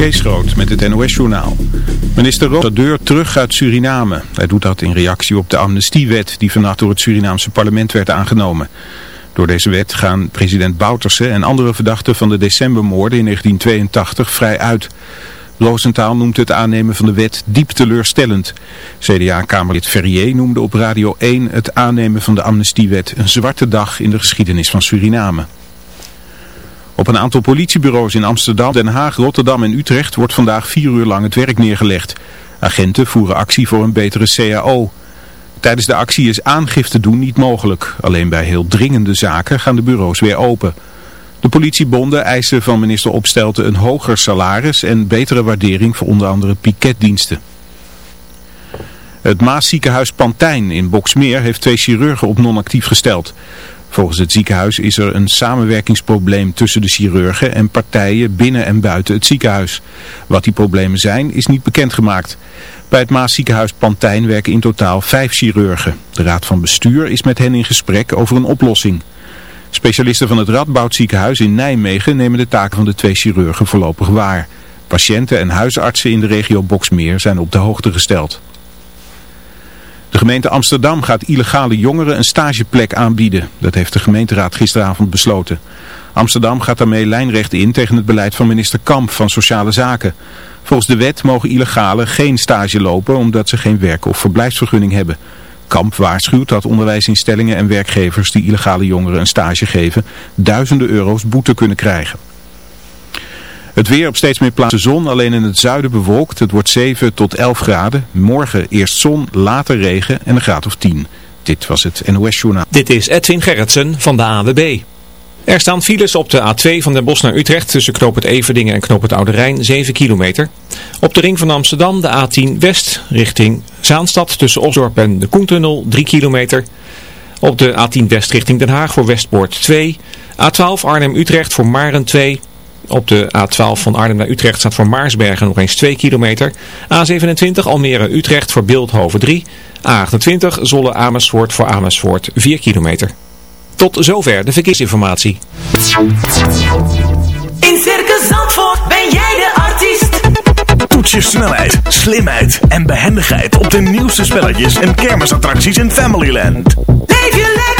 Kees Groot met het NOS-journaal. Minister Rood deur terug uit Suriname. Hij doet dat in reactie op de amnestiewet die vannacht door het Surinaamse parlement werd aangenomen. Door deze wet gaan president Bouterse en andere verdachten van de decembermoorden in 1982 vrij uit. Roosentaal noemt het aannemen van de wet diep teleurstellend. CDA-kamerlid Ferrier noemde op Radio 1 het aannemen van de amnestiewet een zwarte dag in de geschiedenis van Suriname. Op een aantal politiebureaus in Amsterdam, Den Haag, Rotterdam en Utrecht wordt vandaag vier uur lang het werk neergelegd. Agenten voeren actie voor een betere CAO. Tijdens de actie is aangifte doen niet mogelijk. Alleen bij heel dringende zaken gaan de bureaus weer open. De politiebonden eisen van minister Opstelten een hoger salaris en betere waardering voor onder andere piketdiensten. Het Maasziekenhuis Pantijn in Boksmeer heeft twee chirurgen op non-actief gesteld. Volgens het ziekenhuis is er een samenwerkingsprobleem tussen de chirurgen en partijen binnen en buiten het ziekenhuis. Wat die problemen zijn is niet bekendgemaakt. Bij het Maasziekenhuis Pantijn werken in totaal vijf chirurgen. De raad van bestuur is met hen in gesprek over een oplossing. Specialisten van het Radboud ziekenhuis in Nijmegen nemen de taken van de twee chirurgen voorlopig waar. Patiënten en huisartsen in de regio Boksmeer zijn op de hoogte gesteld. De gemeente Amsterdam gaat illegale jongeren een stageplek aanbieden. Dat heeft de gemeenteraad gisteravond besloten. Amsterdam gaat daarmee lijnrecht in tegen het beleid van minister Kamp van Sociale Zaken. Volgens de wet mogen illegalen geen stage lopen omdat ze geen werk- of verblijfsvergunning hebben. Kamp waarschuwt dat onderwijsinstellingen en werkgevers die illegale jongeren een stage geven duizenden euro's boete kunnen krijgen. Het weer op steeds meer plaatsen zon, alleen in het zuiden bewolkt. Het wordt 7 tot 11 graden. Morgen eerst zon, later regen en een graad of 10. Dit was het NOS Journaal. Dit is Edwin Gerritsen van de AWB. Er staan files op de A2 van Den Bosch naar Utrecht tussen Knoop het Everdingen en Knoop het Oude Rijn 7 kilometer. Op de ring van Amsterdam de A10 West richting Zaanstad tussen Osdorp en de Koentunnel 3 kilometer. Op de A10 West richting Den Haag voor Westpoort 2. A12 Arnhem-Utrecht voor Maren 2. Op de A12 van Arnhem naar Utrecht staat voor Maarsbergen nog eens 2 kilometer. A27 Almere-Utrecht voor Beeldhoven 3. A28 Zolle-Amersfoort voor Amersfoort 4 kilometer. Tot zover de verkeersinformatie. In Circus Zandvoort ben jij de artiest. Toets je snelheid, slimheid en behendigheid op de nieuwste spelletjes en kermisattracties in Familyland. Leef je lekker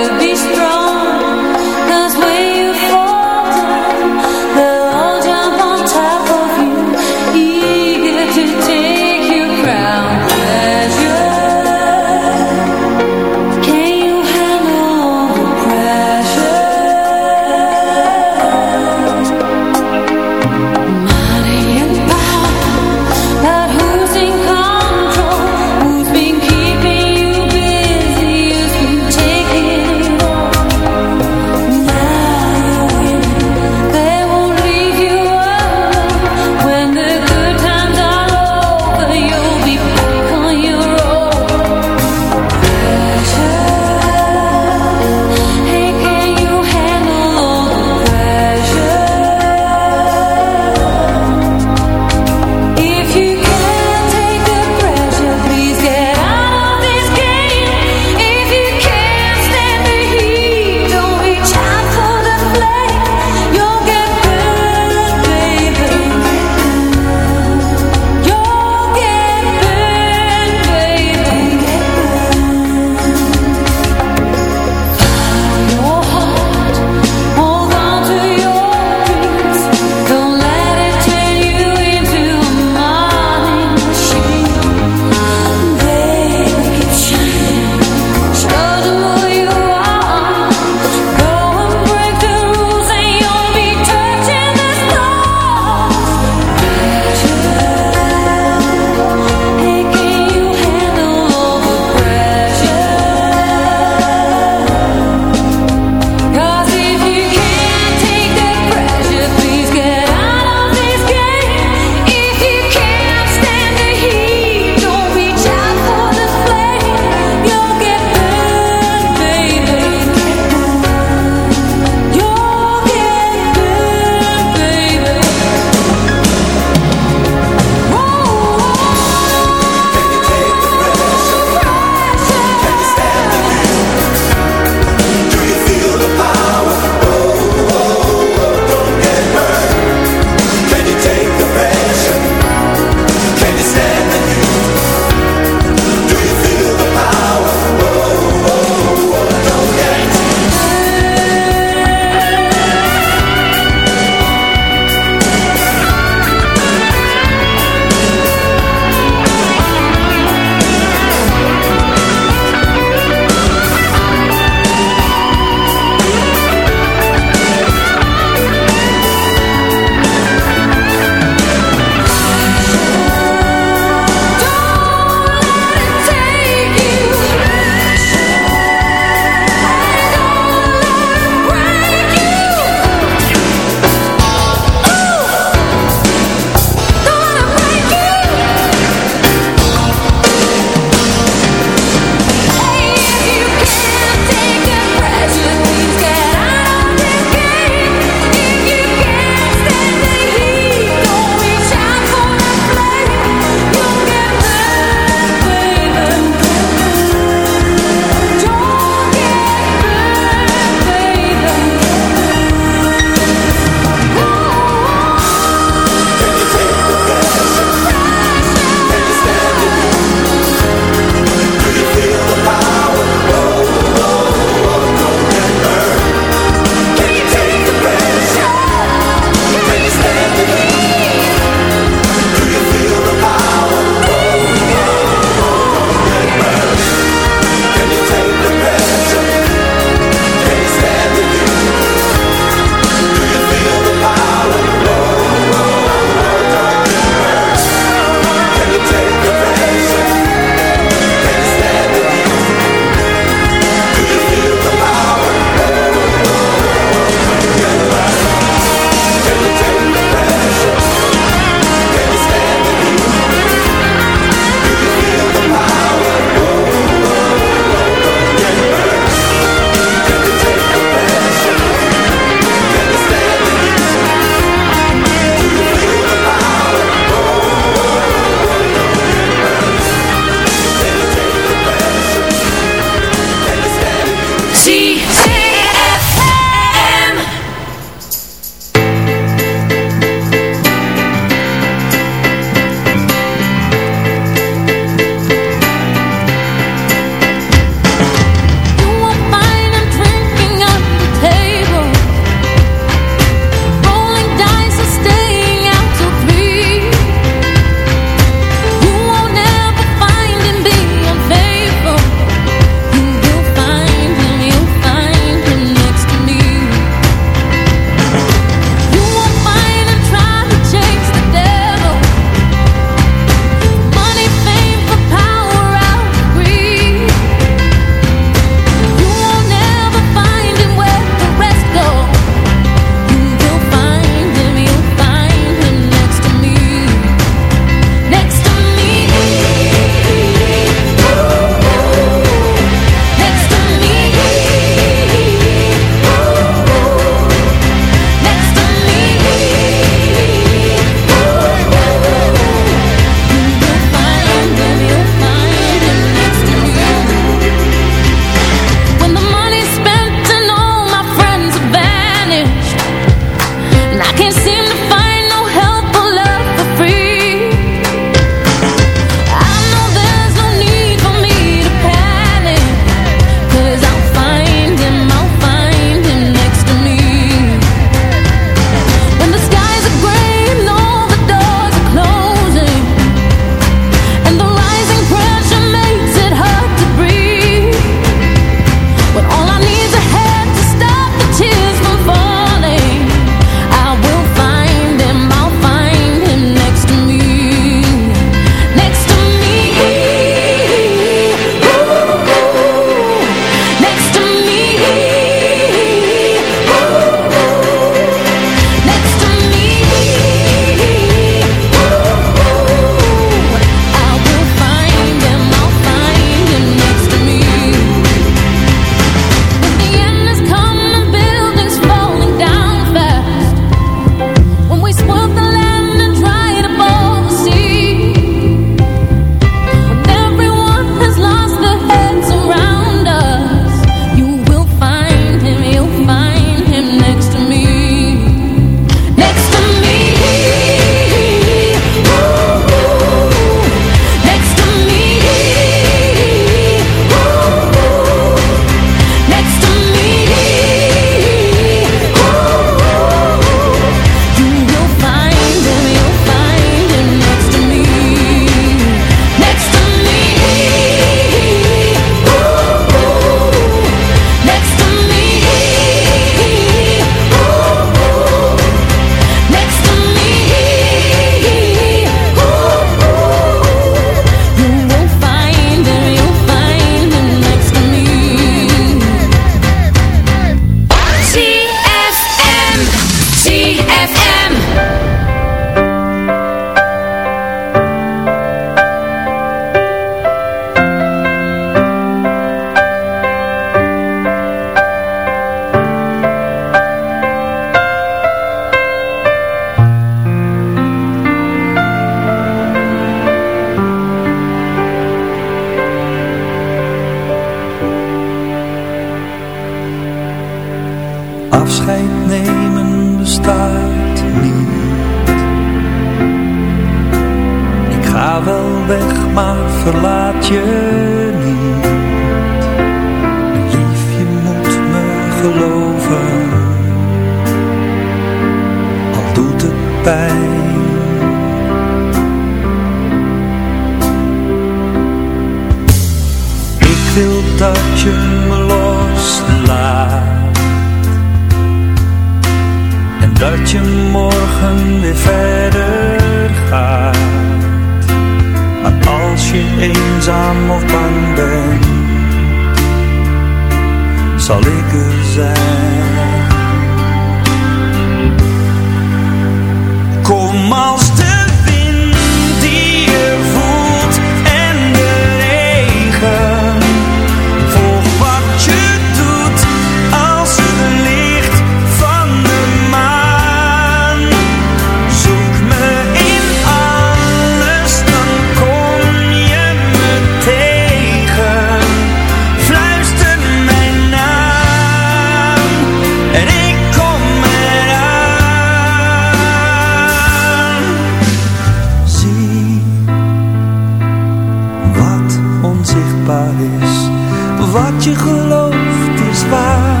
Gelooft is waar.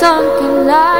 something like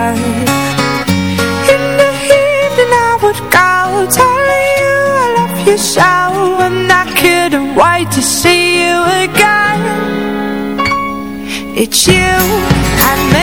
wait to see you again. It's you and me.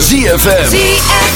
ZFM. ZFM.